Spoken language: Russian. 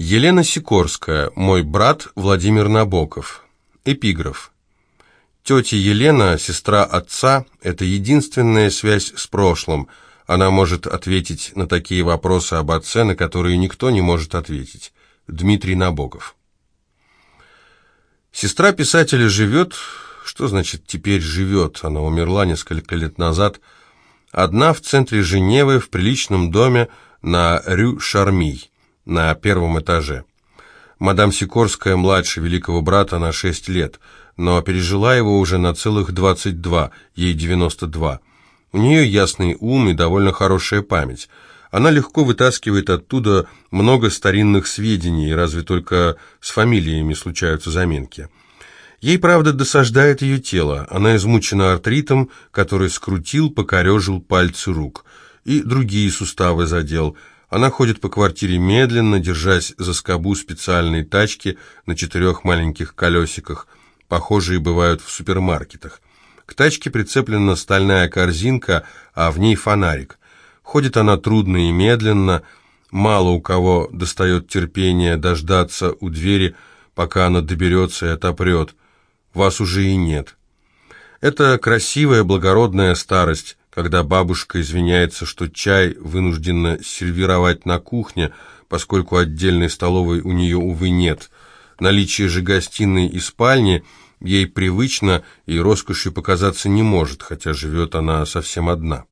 Елена Сикорская, мой брат Владимир Набоков. Эпиграф. Тетя Елена, сестра отца, это единственная связь с прошлым. Она может ответить на такие вопросы об отце, на которые никто не может ответить. Дмитрий Набоков. Сестра писателя живет... Что значит «теперь живет»? Она умерла несколько лет назад. Одна в центре Женевы, в приличном доме на Рю-Шармий на первом этаже. Мадам Сикорская младше великого брата на 6 лет, но пережила его уже на целых 22, ей 92. У нее ясный ум и довольно хорошая память. Она легко вытаскивает оттуда много старинных сведений, разве только с фамилиями случаются заминки. Ей, правда, досаждает ее тело. Она измучена артритом, который скрутил, покорежил пальцы рук. И другие суставы задел – она ходит по квартире медленно, держась за скобу специальной тачки на четырех маленьких колесиках. Похожие бывают в супермаркетах. К тачке прицеплена стальная корзинка, а в ней фонарик. Ходит она трудно и медленно. Мало у кого достает терпение дождаться у двери, пока она доберется и отопрет. Вас уже и нет. Это красивая, благородная старость, когда бабушка извиняется, что чай вынуждена сервировать на кухне, поскольку отдельной столовой у нее, увы, нет. Наличие же гостиной и спальни ей привычно и роскошью показаться не может, хотя живет она совсем одна.